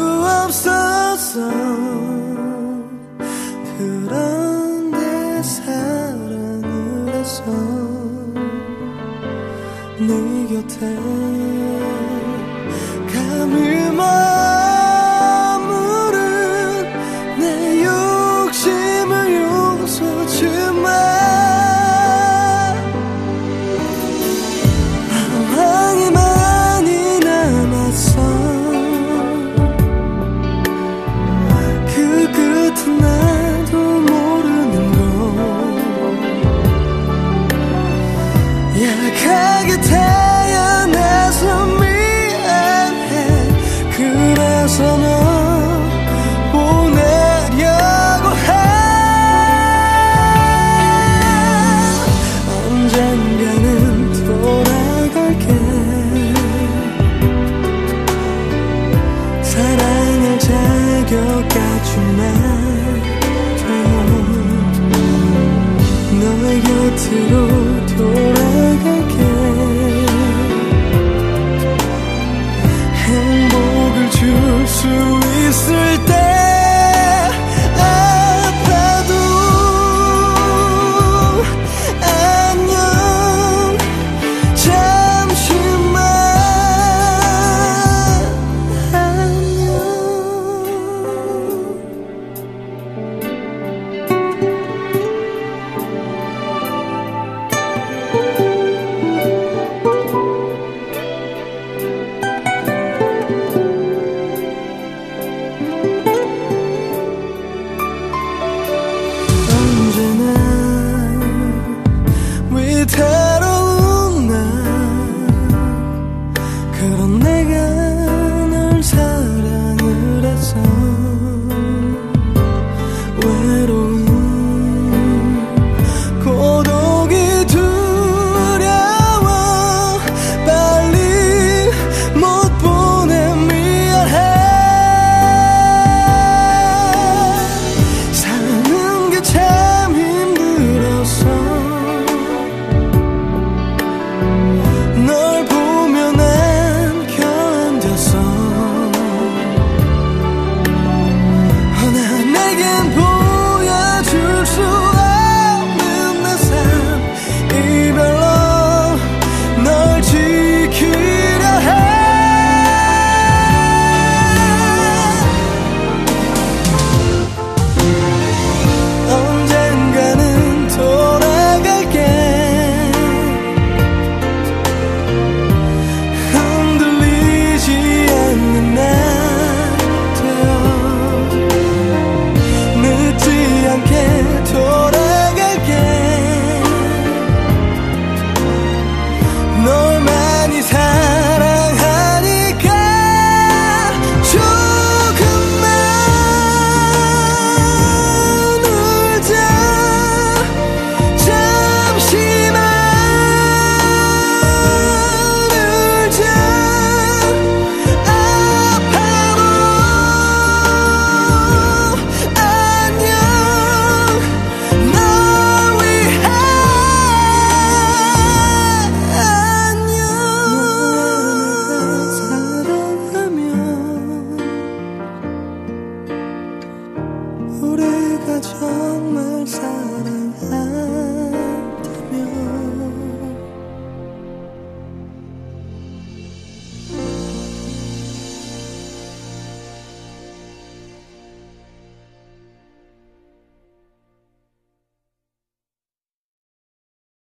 없었어 그런데 사랑을 해서 네 곁에 너의 곁으로